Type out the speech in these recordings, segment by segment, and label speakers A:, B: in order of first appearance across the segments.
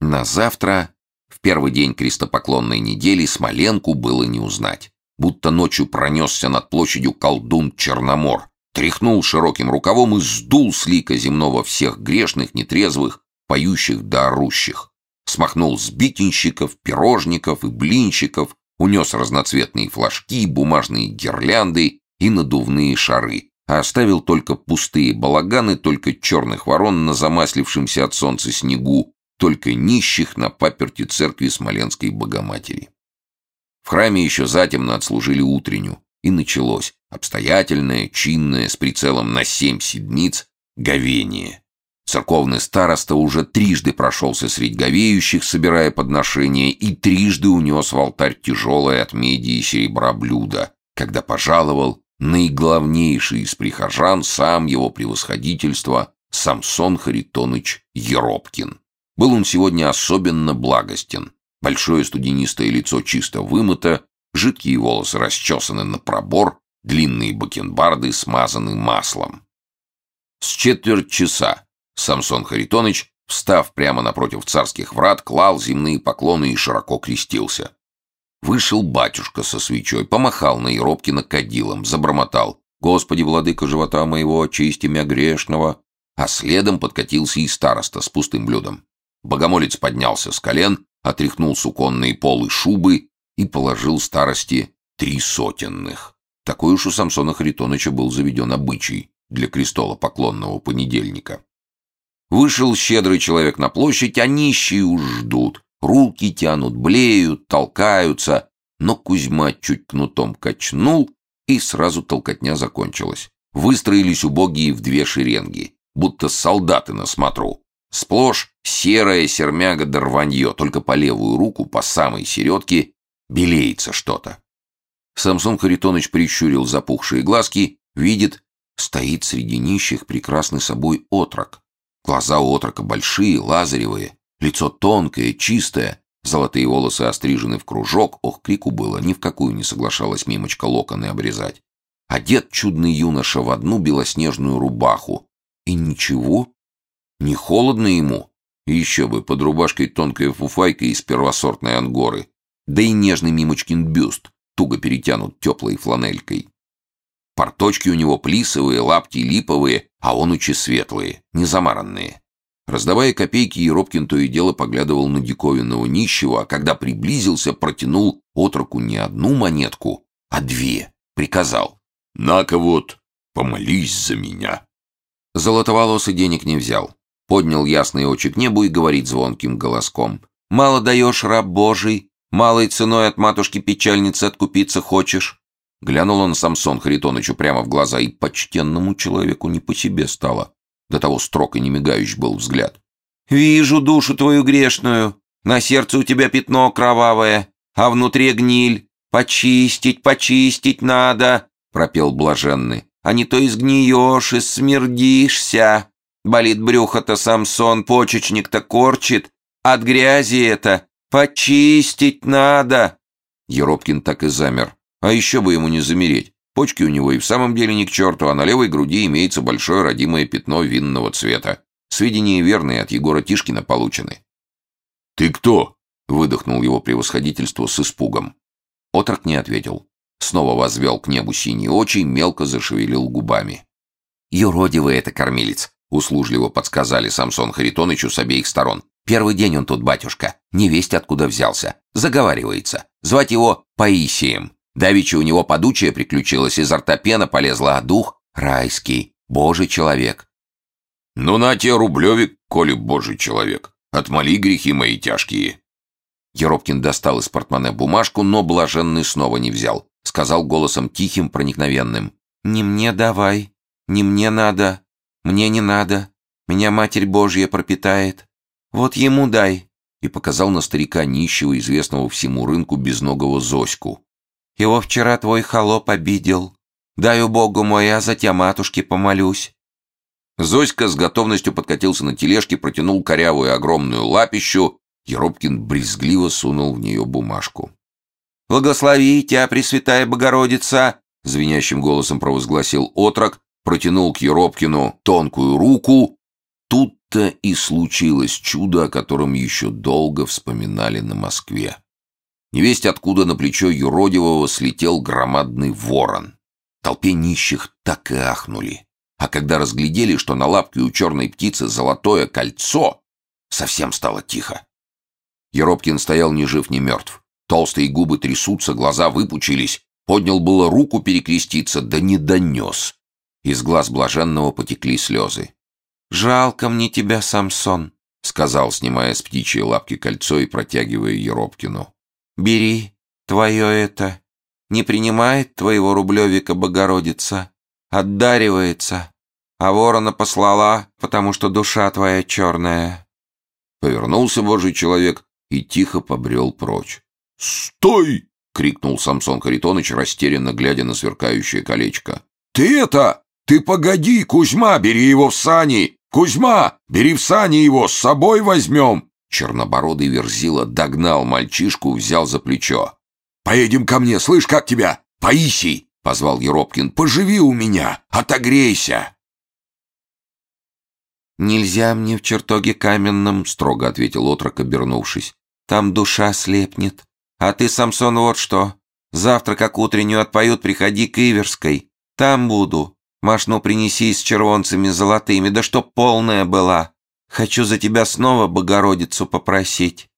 A: На завтра, в первый день крестопоклонной недели, Смоленку было не узнать. Будто ночью пронесся над площадью колдун Черномор, тряхнул широким рукавом и сдул с лика земного всех грешных, нетрезвых, поющих да орущих. Смахнул сбитенщиков, пирожников и блинщиков, унес разноцветные флажки, бумажные гирлянды и надувные шары, а оставил только пустые балаганы, только черных ворон на замаслившемся от солнца снегу, только нищих на паперти церкви Смоленской Богоматери. В храме еще затемно отслужили утренню, и началось обстоятельное, чинное, с прицелом на семь седмиц, говение. Церковный староста уже трижды прошелся средь говеющих, собирая подношения, и трижды унес в алтарь тяжелое от меди и серебра блюдо, когда пожаловал наиглавнейший из прихожан сам его превосходительство Самсон Харитоныч Еропкин. Был он сегодня особенно благостен. Большое студенистое лицо чисто вымыто, жидкие волосы расчесаны на пробор, длинные бакенбарды смазаны маслом. С четверть часа Самсон Харитоныч, встав прямо напротив царских врат, клал земные поклоны и широко крестился. Вышел батюшка со свечой, помахал на Еропкина кадилом, забормотал «Господи, владыка живота моего, очисти мя грешного!» А следом подкатился и староста с пустым блюдом. Богомолец поднялся с колен, отряхнул суконные полы шубы и положил старости три сотенных. Такой уж у Самсона Харитоновича был заведен обычай для крестола поклонного понедельника. Вышел щедрый человек на площадь, а нищие уж ждут. Руки тянут, блеют, толкаются. Но Кузьма чуть кнутом качнул, и сразу толкотня закончилась. Выстроились убогие в две шеренги, будто солдаты на смотру. Сплошь серая сермяга да рванье, только по левую руку, по самой середке, белеется что-то. Самсон Харитонович прищурил запухшие глазки, видит, стоит среди нищих прекрасный собой отрок. Глаза у отрока большие, лазаревые, лицо тонкое, чистое, золотые волосы острижены в кружок, ох, крику было, ни в какую не соглашалась мимочка локоны обрезать. Одет чудный юноша в одну белоснежную рубаху. И ничего, не холодно ему. Еще бы, под рубашкой тонкая фуфайка из первосортной ангоры. Да и нежный Мимочкин бюст, туго перетянут теплой фланелькой. Порточки у него плисовые, лапти липовые, а он учи светлые, незамаранные. Раздавая копейки, Еропкин то и дело поглядывал на диковинного нищего, а когда приблизился, протянул отроку не одну монетку, а две. Приказал. «На-ка вот, помолись за меня». Золотоволосый денег не взял. Поднял ясные очи к небу и говорит звонким голоском. «Мало даешь, раб Божий, малой ценой от матушки-печальницы откупиться хочешь?» Глянул он Самсон Харитонычу прямо в глаза, и почтенному человеку не по себе стало. До того строг и немигающий был взгляд. «Вижу душу твою грешную. На сердце у тебя пятно кровавое, а внутри гниль. Почистить, почистить надо», — пропел блаженный. «А не то изгниешь и смердишься». Болит брюхо-то Самсон, почечник-то корчит. От грязи это. Почистить надо. Еропкин так и замер. А еще бы ему не замереть. Почки у него и в самом деле ни к черту, а на левой груди имеется большое родимое пятно винного цвета. Сведения верные от Егора Тишкина получены. «Ты кто?» — выдохнул его превосходительство с испугом. Отрок не ответил. Снова возвел к небу синие очи, мелко зашевелил губами. «Юродивый это кормилец. Услужливо подсказали Самсон Харитонычу с обеих сторон. Первый день он тут, батюшка. Не весть откуда взялся. Заговаривается. Звать его Паисием. Давичи у него подучая приключилась, из рта пена полезла, а дух — райский, божий человек. «Ну на тебе, Рублевик, коли божий человек. Отмоли грехи мои тяжкие». Еропкин достал из портмоне бумажку, но блаженный снова не взял. Сказал голосом тихим, проникновенным. «Не мне давай, не мне надо. Мне не надо. Меня Матерь Божья пропитает. Вот ему дай. И показал на старика нищего, известного всему рынку безногого Зоську. Его вчера твой холоп обидел. Дай у Богу мой, а за тебя матушке помолюсь. Зоська с готовностью подкатился на тележке, протянул корявую огромную лапищу. Еропкин брезгливо сунул в нее бумажку. «Благослови тебя, Пресвятая Богородица!» Звенящим голосом провозгласил отрок, протянул к Еропкину тонкую руку, тут-то и случилось чудо, о котором еще долго вспоминали на Москве. Невесть откуда на плечо юродивого слетел громадный ворон. Толпе нищих так и ахнули. А когда разглядели, что на лапке у черной птицы золотое кольцо, совсем стало тихо. Еропкин стоял ни жив, ни мертв. Толстые губы трясутся, глаза выпучились. Поднял было руку перекреститься, да не донес. Из глаз блаженного потекли слезы. «Жалко мне тебя, Самсон», — сказал, снимая с птичьей лапки кольцо и протягивая Еропкину. «Бери, твое это. Не принимает твоего рублевика Богородица, отдаривается, а ворона послала, потому что душа твоя черная». Повернулся божий человек и тихо побрел прочь. «Стой!» — крикнул Самсон Харитоныч, растерянно глядя на сверкающее колечко. «Ты это! Ты погоди, Кузьма, бери его в сани! Кузьма, бери в сани его, с собой возьмем!» Чернобородый Верзила догнал мальчишку, взял за плечо. «Поедем ко мне, слышь, как тебя? Таисий!» — позвал Еропкин. «Поживи у меня, отогрейся!» «Нельзя мне в чертоге каменном», — строго ответил отрок, обернувшись. «Там душа слепнет. А ты, Самсон, вот что. Завтра, как утреннюю отпоют, приходи к Иверской. Там буду. Машну принеси с червонцами золотыми, да чтоб полная была. Хочу за тебя снова Богородицу попросить».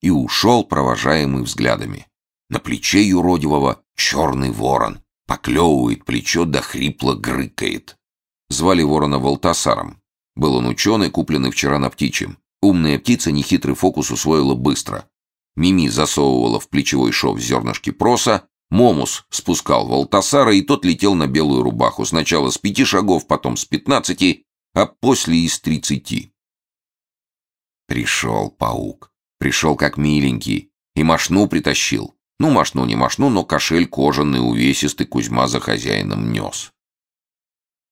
A: И ушел, провожаемый взглядами. На плече юродивого черный ворон. Поклевывает плечо, да хрипло грыкает. Звали ворона Волтасаром. Был он ученый, купленный вчера на птичьем. Умная птица нехитрый фокус усвоила быстро. Мими засовывала в плечевой шов зернышки проса, Момус спускал Валтасара, и тот летел на белую рубаху, сначала с пяти шагов, потом с пятнадцати, а после и с тридцати. Пришел паук. Пришел как миленький. И машну притащил. Ну, машну не машну, но кошель кожаный, увесистый Кузьма за хозяином нес.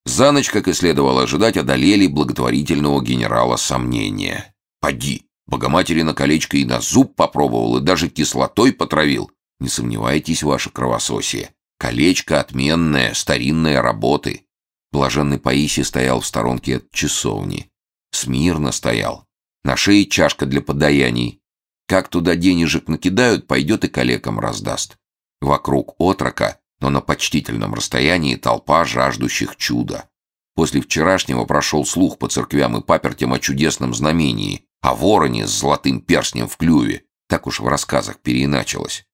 A: За ночь, как и следовало ожидать, одолели благотворительного генерала сомнения. Поди, Богоматерина колечко и на зуб попробовал, и даже кислотой потравил. Не сомневайтесь, ваше кровососие. Колечко отменное, старинные работы. Блаженный Паисий стоял в сторонке от часовни. Смирно стоял. На шее чашка для подаяний. Как туда денежек накидают, пойдет и калекам раздаст. Вокруг отрока но на почтительном расстоянии толпа жаждущих чуда. После вчерашнего прошел слух по церквям и папертям о чудесном знамении, о вороне с золотым перстнем в клюве, так уж в рассказах переиначилось.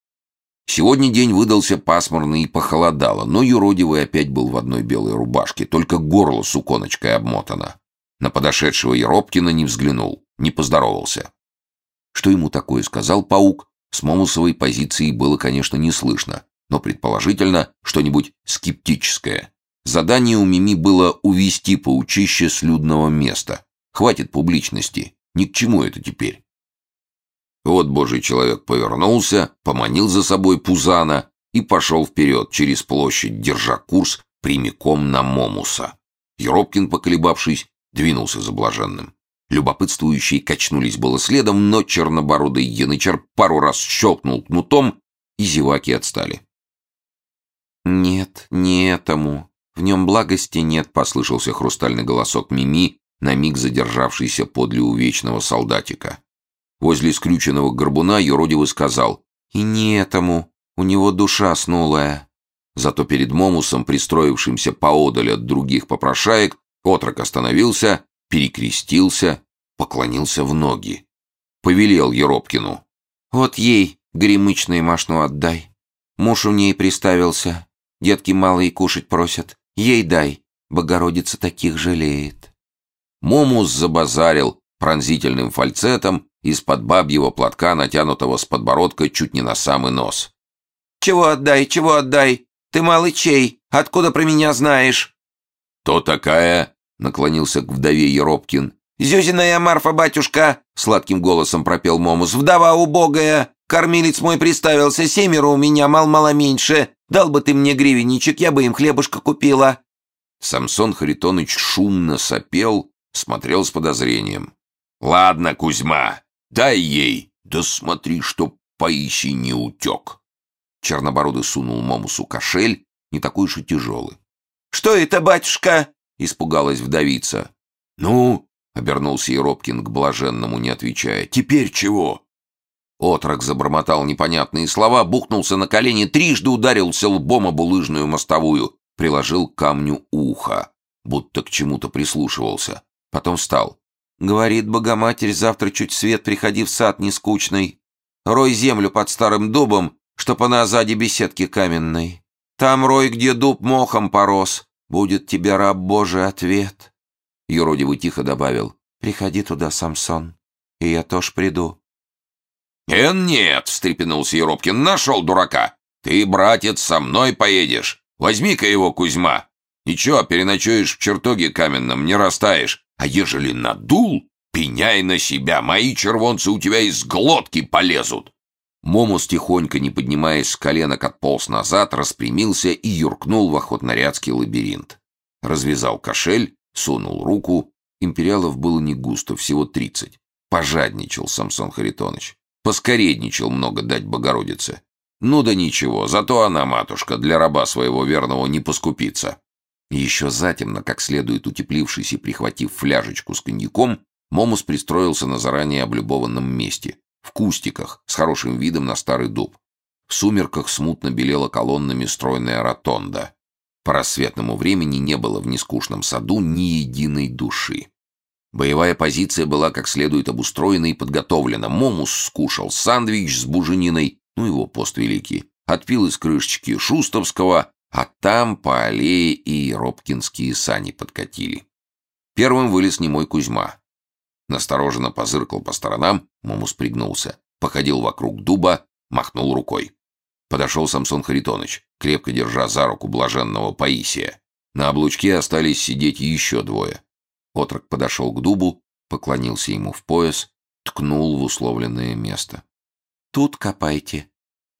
A: Сегодня день выдался пасмурный и похолодало, но юродивый опять был в одной белой рубашке, только горло суконочкой обмотано. На подошедшего Еропкина не взглянул, не поздоровался. Что ему такое сказал паук, с Момусовой позиции было, конечно, не слышно но предположительно что-нибудь скептическое. Задание у Мими было увести паучище с людного места. Хватит публичности. Ни к чему это теперь. Вот божий человек повернулся, поманил за собой Пузана и пошел вперед через площадь, держа курс прямиком на Момуса. Еропкин, поколебавшись, двинулся за блаженным. Любопытствующие качнулись было следом, но чернобородый янычар пару раз щелкнул кнутом, и зеваки отстали. «Нет, не этому. В нем благости нет», — послышался хрустальный голосок Мими, на миг задержавшийся подле увечного солдатика. Возле скрюченного горбуна юродивый сказал «И не этому. У него душа снулая». Зато перед Момусом, пристроившимся поодаль от других попрошаек, отрок остановился, перекрестился, поклонился в ноги. Повелел Еропкину. «Вот ей гремычную машну отдай. Муж у ней приставился. Детки малые кушать просят. Ей дай, Богородица таких жалеет. Момус забазарил пронзительным фальцетом из-под бабьего платка, натянутого с подбородка чуть не на самый нос. «Чего отдай, чего отдай? Ты малый чей? Откуда про меня знаешь?» «То такая?» — наклонился к вдове Еропкин. «Зюзиная Марфа, батюшка!» — сладким голосом пропел Момус. «Вдова убогая! Кормилец мой приставился, семеро у меня, мал-мало меньше. Дал бы ты мне гривенничек, я бы им хлебушка купила». Самсон Харитоныч шумно сопел, смотрел с подозрением. «Ладно, Кузьма, дай ей, да смотри, чтоб Паисий не утек». Чернобородый сунул Момусу кошель, не такой уж и тяжелый. «Что это, батюшка?» — испугалась вдовица. «Ну, обернулся Еропкин к блаженному, не отвечая. «Теперь чего?» Отрок забормотал непонятные слова, бухнулся на колени, трижды ударился лбом об улыжную мостовую, приложил камню ухо, будто к чему-то прислушивался. Потом встал. «Говорит Богоматерь, завтра чуть свет приходи в сад нескучный. Рой землю под старым дубом, чтоб она сзади беседки каменной. Там рой, где дуб мохом порос. Будет тебе, раб Божий, ответ». Юродивый тихо добавил. «Приходи туда, Самсон, и я тоже приду». «Эн нет!» — встрепенулся Еропкин. «Нашел дурака! Ты, братец, со мной поедешь! Возьми-ка его, Кузьма! Ничего, переночуешь в чертоге каменном, не растаешь. А ежели надул, пеняй на себя, мои червонцы у тебя из глотки полезут!» Момус, тихонько не поднимаясь с коленок, отполз назад, распрямился и юркнул в охотнорядский лабиринт. Развязал кошель, сунул руку. Империалов было не густо, всего тридцать. Пожадничал Самсон Харитонович. Поскоредничал много дать Богородице. Ну да ничего, зато она, матушка, для раба своего верного не поскупится. Еще затемно, как следует утеплившись и прихватив фляжечку с коньяком, Момус пристроился на заранее облюбованном месте, в кустиках, с хорошим видом на старый дуб. В сумерках смутно белела колоннами стройная ротонда. По рассветному времени не было в нескучном саду ни единой души. Боевая позиция была как следует обустроена и подготовлена. Момус скушал сандвич с бужениной, ну его пост великий, отпил из крышечки Шустовского, а там по аллее и робкинские сани подкатили. Первым вылез немой Кузьма. Настороженно позыркал по сторонам, Момус пригнулся, походил вокруг дуба, махнул рукой. Подошел Самсон Харитоныч, крепко держа за руку блаженного Паисия. На облучке остались сидеть еще двое. Отрок подошел к дубу, поклонился ему в пояс, ткнул в условленное место. «Тут копайте».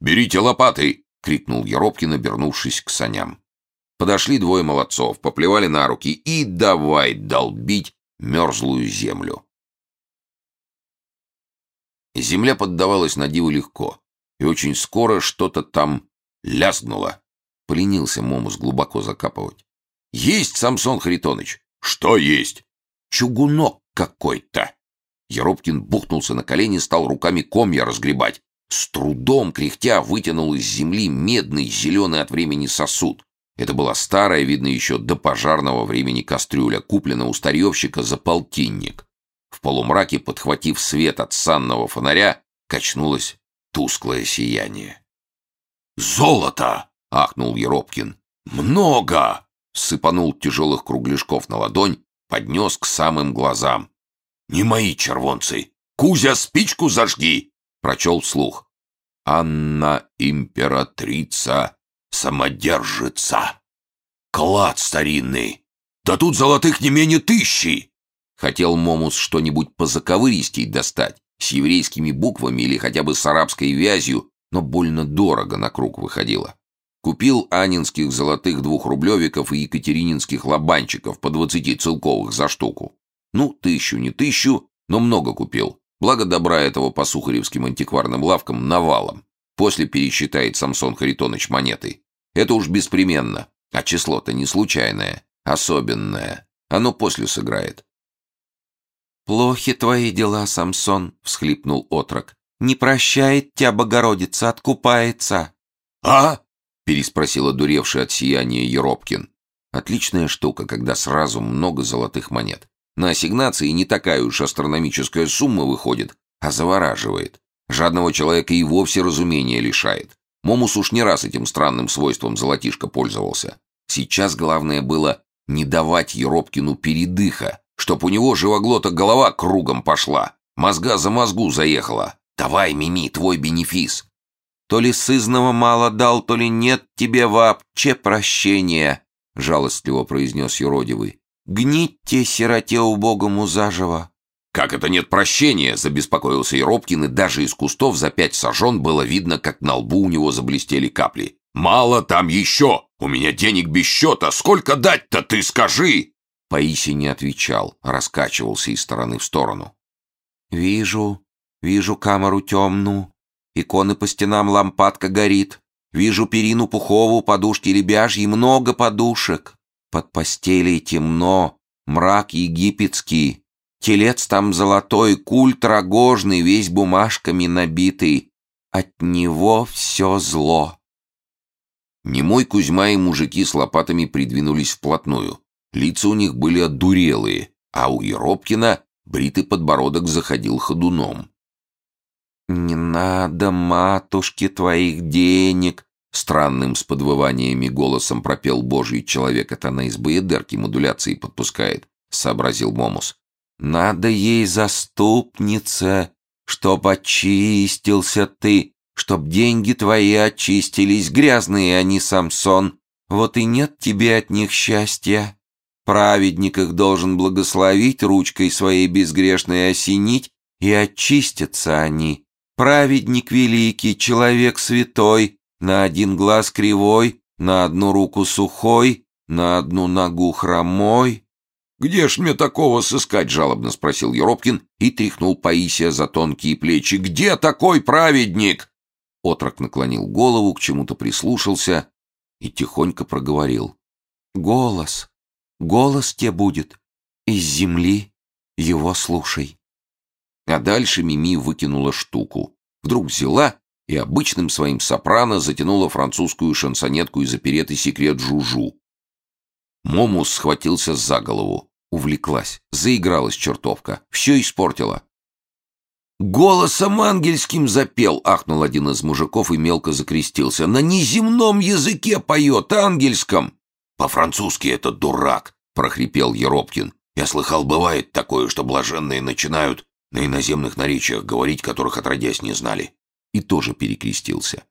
A: «Берите лопаты!» — крикнул Еропкин, обернувшись к саням. Подошли двое молодцов, поплевали на руки и давай долбить мерзлую землю. Земля поддавалась на диву легко, и очень скоро что-то там ляснуло. Поленился Момус глубоко закапывать. «Есть, Самсон Харитоныч!» «Что есть?» чугунок какой-то. Еропкин бухнулся на колени, стал руками комья разгребать. С трудом, кряхтя, вытянул из земли медный, зеленый от времени сосуд. Это была старая, видно еще до пожарного времени кастрюля, куплена у старьевщика за полтинник. В полумраке, подхватив свет от санного фонаря, качнулось тусклое сияние. «Золото!» — ахнул Еропкин. «Много!» — сыпанул тяжелых кругляшков на ладонь, поднес к самым глазам. «Не мои червонцы! Кузя, спичку зажги!» — прочел вслух. «Анна императрица самодержица! Клад старинный! Да тут золотых не менее тысячи!» Хотел Момус что-нибудь позаковыристей достать, с еврейскими буквами или хотя бы с арабской вязью, но больно дорого на круг выходило. Купил анинских золотых двухрублевиков и екатерининских лобанчиков по двадцати целковых за штуку. Ну, тысячу не тысячу, но много купил. Благо добра этого по сухаревским антикварным лавкам навалом. После пересчитает Самсон Харитоныч монеты. Это уж беспременно. А число-то не случайное, особенное. Оно после сыграет.
B: «Плохи твои дела, Самсон», — всхлипнул отрок. «Не прощает тебя Богородица, откупается».
A: «А?» переспросил одуревший от сияния Еропкин. Отличная штука, когда сразу много золотых монет. На ассигнации не такая уж астрономическая сумма выходит, а завораживает. Жадного человека и вовсе разумения лишает. Момус уж не раз этим странным свойством золотишка пользовался. Сейчас главное было не давать Еропкину передыха, чтоб у него живоглота голова кругом пошла, мозга за мозгу заехала. «Давай, Мими, твой бенефис!»
B: То ли сызного мало дал, то ли нет тебе вообще прощения, — жалостливо произнес юродивый. Гнить те сироте убогому заживо.
A: «Как это нет прощения?» — забеспокоился Еропкин, и даже из кустов за пять сажен было видно, как на лбу у него заблестели капли. «Мало там еще! У меня денег без счета! Сколько дать-то, ты скажи!» Паиси не отвечал, раскачивался из стороны в сторону.
B: «Вижу, вижу камеру темную, Иконы по стенам лампадка горит. Вижу перину пуховую, подушки лебяжьи, много подушек. Под постелей темно, мрак египетский. Телец там золотой, культ рогожный, весь бумажками набитый. От него все зло.
A: Немой Кузьма и мужики с лопатами придвинулись вплотную. Лица у них были одурелые, а у Еропкина бритый подбородок заходил ходуном.
B: «Не надо, матушке, твоих денег!» Странным с подвываниями голосом пропел божий человек. Это она из боедерки модуляции подпускает, сообразил Момус. «Надо ей заступница, чтоб очистился ты, чтоб деньги твои очистились, грязные они, Самсон. Вот и нет тебе от них счастья. Праведник их должен благословить, ручкой своей безгрешной осенить, и очистятся они. Праведник великий, человек святой, на один глаз кривой, на одну руку сухой, на одну ногу хромой.
A: «Где ж мне такого сыскать?» — жалобно спросил Еропкин и тряхнул Паисия за тонкие плечи. «Где такой праведник?» Отрок наклонил голову, к чему-то прислушался и тихонько проговорил.
B: «Голос, голос тебе будет. Из земли его слушай».
A: А дальше Мими выкинула штуку. Вдруг взяла и обычным своим сопрано затянула французскую шансонетку из опереты «Секрет Жужу». Момус схватился за голову. Увлеклась, заигралась чертовка, все испортила. «Голосом ангельским запел!» — ахнул один из мужиков и мелко закрестился. «На неземном языке поет, ангельском!» «По-французски это дурак!» — прохрипел Еропкин. «Я слыхал, бывает такое, что блаженные начинают на иноземных наречиях говорить, которых отродясь не знали». И тоже перекрестился.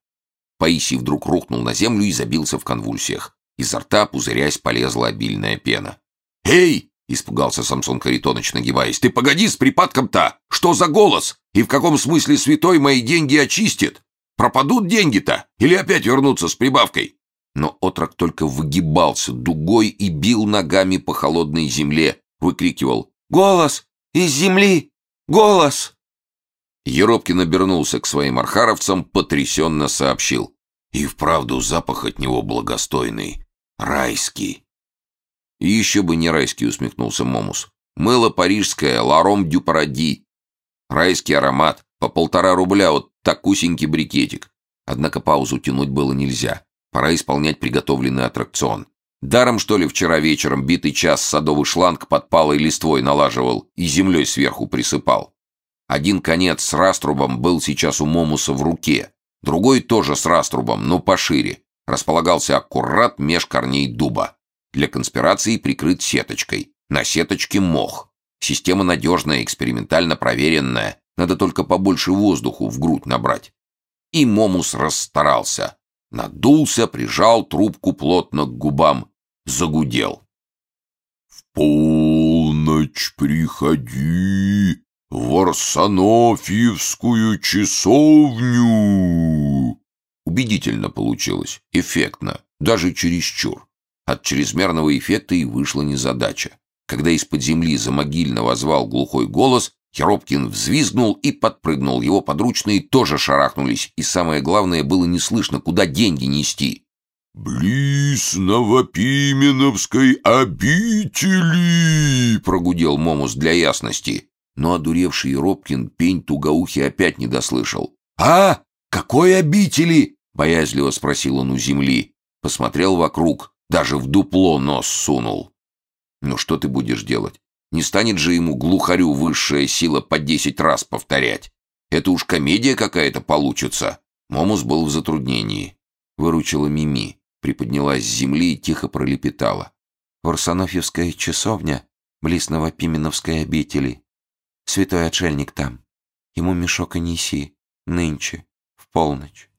A: Паисий вдруг рухнул на землю и забился в конвульсиях. Изо рта, пузырясь, полезла обильная пена. «Эй!» — испугался Самсон Каритоныч, нагибаясь. «Ты погоди с припадком-то! Что за голос? И в каком смысле святой мои деньги очистит? Пропадут деньги-то? Или опять вернутся с прибавкой?» Но отрок только выгибался дугой и бил ногами по холодной земле, выкрикивал
B: «Голос! Из земли! Голос!»
A: Еропкин обернулся к своим архаровцам, потрясенно сообщил. «И вправду запах от него благостойный, райский». И еще бы не райский, усмехнулся Момус. Мыло парижское, ларом дю паради. Райский аромат, по полтора рубля, вот такусенький брикетик. Однако паузу тянуть было нельзя. Пора исполнять приготовленный аттракцион. Даром, что ли, вчера вечером битый час садовый шланг под палой листвой налаживал и землей сверху присыпал. Один конец с раструбом был сейчас у Момуса в руке, другой тоже с раструбом, но пошире. Располагался аккурат меж корней дуба. Для конспирации прикрыт сеточкой. На сеточке мох. Система надежная, экспериментально проверенная. Надо только побольше воздуху в грудь набрать. И Момус расстарался. Надулся, прижал трубку плотно к губам. Загудел. «В полночь приходи в Арсенофьевскую часовню!» Убедительно получилось, эффектно, даже чересчур. От чрезмерного эффекта и вышла незадача. Когда из-под земли за могильно возвал глухой голос, Херопкин взвизгнул и подпрыгнул. Его подручные тоже шарахнулись, и самое главное, было не слышно, куда деньги нести. «Близ Новопименовской обители!» — прогудел Момус для ясности. Но одуревший Еропкин пень тугоухий опять не дослышал. «А? Какой обители?» — боязливо спросил он у земли. Посмотрел вокруг. Даже в дупло нос сунул. Ну что ты будешь делать? Не станет же ему глухарю высшая сила по десять раз повторять. Это уж комедия какая-то получится. Момус был в затруднении. Выручила Мими, приподнялась с земли и тихо пролепетала. Варсонофьевская часовня, близ Новопименовской обители. Святой отшельник там. Ему мешок и неси, нынче, в полночь.